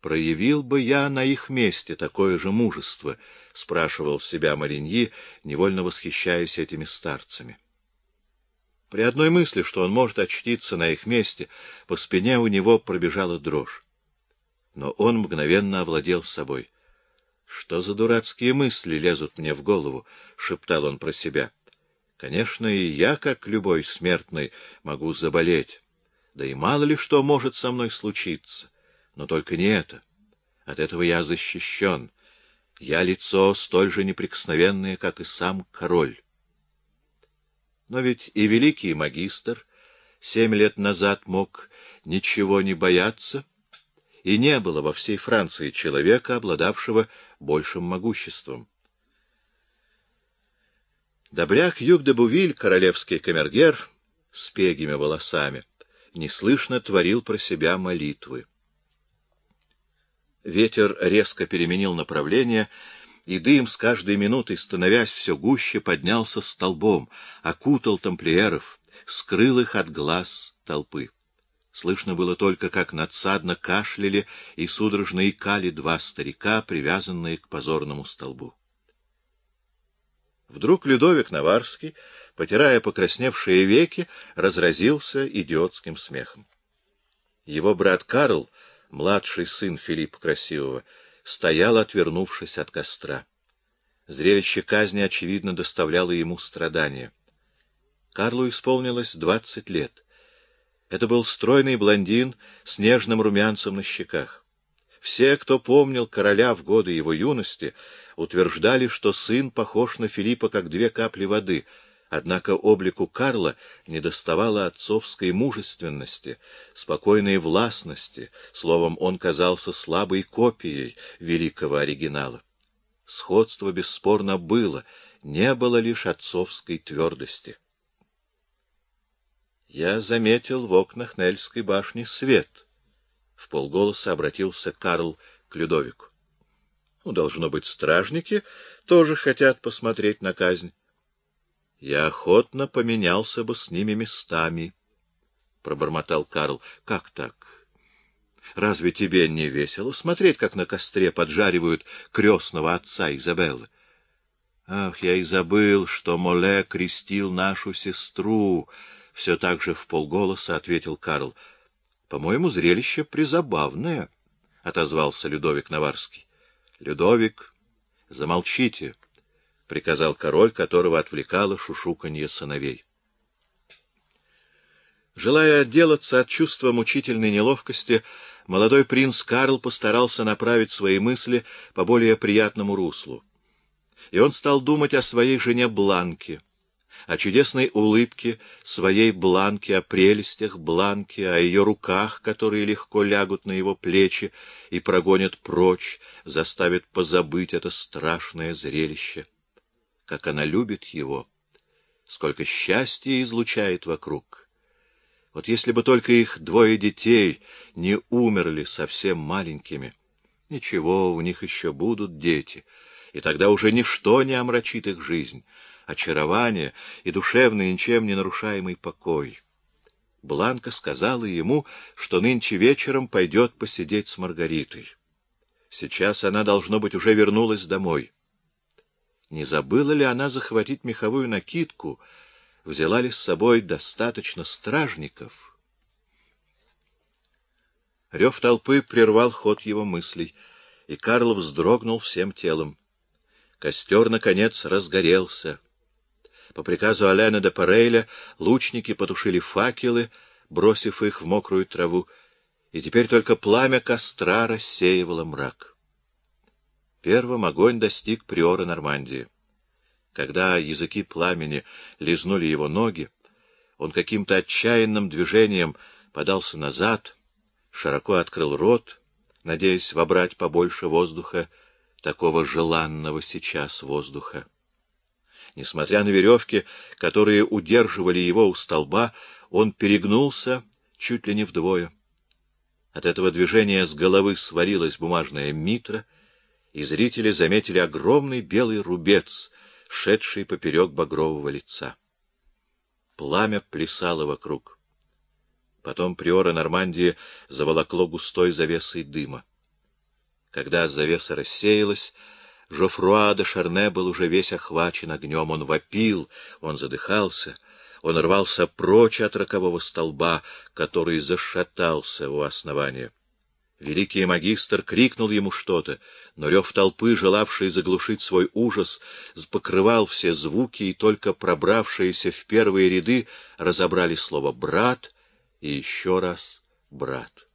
проявил бы я на их месте такое же мужество? — спрашивал себя Мариньи, невольно восхищаясь этими старцами. При одной мысли, что он может очтиться на их месте, по спине у него пробежала дрожь. Но он мгновенно овладел собой. «Что за дурацкие мысли лезут мне в голову?» — шептал он про себя. «Конечно, и я, как любой смертный, могу заболеть. Да и мало ли что может со мной случиться. Но только не это. От этого я защищен. Я лицо столь же неприкосновенное, как и сам король». Но ведь и великий магистр семь лет назад мог ничего не бояться, и не было во всей Франции человека, обладавшего большим могуществом. Добряк Юг де Бувиль, королевский камергер, с пегими волосами, неслышно творил про себя молитвы. Ветер резко переменил направление, и дым с каждой минутой, становясь все гуще, поднялся столбом, окутал тамплиеров, скрыл их от глаз толпы. Слышно было только, как надсадно кашляли и судорожно икали два старика, привязанные к позорному столбу. Вдруг Людовик Наварский, потирая покрасневшие веки, разразился идиотским смехом. Его брат Карл, младший сын Филиппа Красивого, стоял, отвернувшись от костра. Зрелище казни, очевидно, доставляло ему страдания. Карлу исполнилось двадцать лет — это был стройный блондин с нежным румянцем на щеках. Все, кто помнил короля в годы его юности, утверждали, что сын похож на Филиппа как две капли воды, однако облику Карла недоставало отцовской мужественности, спокойной властности, словом, он казался слабой копией великого оригинала. Сходство бесспорно было, не было лишь отцовской твердости. Я заметил в окнах Нельской башни свет. В полголоса обратился Карл к Людовику. Ну, должно быть, стражники тоже хотят посмотреть на казнь. Я охотно поменялся бы с ними местами, — пробормотал Карл. — Как так? Разве тебе не весело смотреть, как на костре поджаривают крестного отца Изабеллы? Ах, я и забыл, что Моле крестил нашу сестру, — все так же в полголоса ответил Карл. — По-моему, зрелище призабавное, — отозвался Людовик Наварский. — Людовик, замолчите, — приказал король, которого отвлекало шушуканье сыновей. Желая отделаться от чувства мучительной неловкости, молодой принц Карл постарался направить свои мысли по более приятному руслу. И он стал думать о своей жене Бланке — о чудесной улыбке своей Бланки, о прелестях Бланки, о ее руках, которые легко лягут на его плечи и прогонят прочь, заставят позабыть это страшное зрелище. Как она любит его, сколько счастья излучает вокруг. Вот если бы только их двое детей не умерли совсем маленькими. Ничего, у них еще будут дети, и тогда уже ничто не омрачит их жизнь очарование и душевный, ничем не нарушаемый покой. Бланка сказала ему, что нынче вечером пойдет посидеть с Маргаритой. Сейчас она, должно быть, уже вернулась домой. Не забыла ли она захватить меховую накидку? Взяла ли с собой достаточно стражников? Рев толпы прервал ход его мыслей, и Карл вздрогнул всем телом. Костер, наконец, разгорелся. По приказу Алена де Парейля лучники потушили факелы, бросив их в мокрую траву, и теперь только пламя костра рассеивало мрак. Первым огонь достиг приора Нормандии. Когда языки пламени лизнули его ноги, он каким-то отчаянным движением подался назад, широко открыл рот, надеясь вобрать побольше воздуха, такого желанного сейчас воздуха. Несмотря на веревки, которые удерживали его у столба, он перегнулся чуть ли не вдвое. От этого движения с головы свалилась бумажная митра, и зрители заметили огромный белый рубец, шедший поперек багрового лица. Пламя плясало вокруг. Потом приора Нормандии заволокло густой завесой дыма. Когда завеса рассеялась, Жофруа де Шарне был уже весь охвачен огнем. Он вопил, он задыхался, он рвался прочь от рокового столба, который зашатался у основания. Великий магистр крикнул ему что-то, но рев толпы, желавшей заглушить свой ужас, покрывал все звуки, и только пробравшиеся в первые ряды разобрали слово «брат» и еще раз «брат».